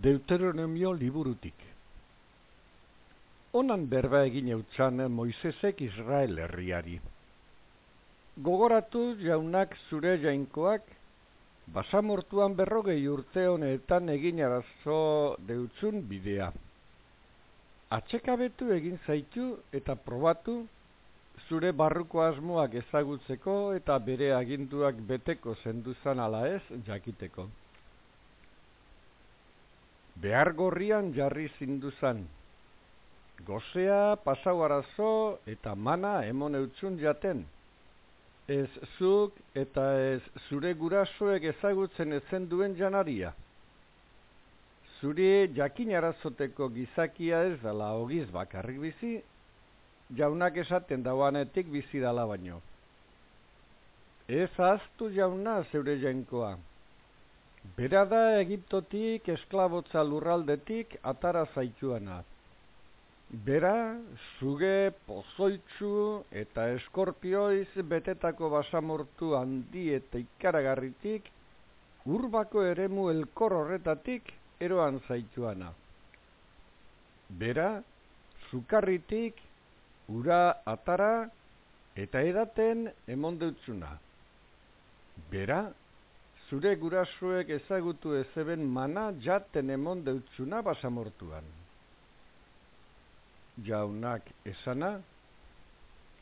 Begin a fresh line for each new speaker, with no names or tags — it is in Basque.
Deuteronomio liburutik. Onan berba egin eutzan Moisesek Israel herriari. Gogoratu jaunak zure jainkoak, basamortuan berrogei urte honetan egin arazo deutzun bidea. Atxekabetu egin zaitu eta probatu zure barruko asmoak ezagutzeko eta bere aginduak beteko zenduzan ala ez jakiteko behar gorrian jarri zinduzan. Gozea, pasau arazo eta mana emon eutzun jaten. Ez zuk eta ez zure gurasoek ezagutzen ezen duen janaria. Zuri jakin arazoteko gizakia ez dala ogiz bakarrik bizi, jaunak esaten dauanetik bizi dala baino. Ez aztu jauna zeure jainkoa. Bera da Egiptotik esklabotza lurraldetik atara zaituana. Bera, zuge, pozoitzu eta eskorpioiz betetako basamortu handi eta ikaragarritik, urbako eremu elkor horretatik eroan zaituana. Bera, zukarritik, ura atara eta edaten emondutzuna. Bera, zure gurasuek ezagutu ezeben mana jaten emon deutzuna basamortuan. Jaunak esana,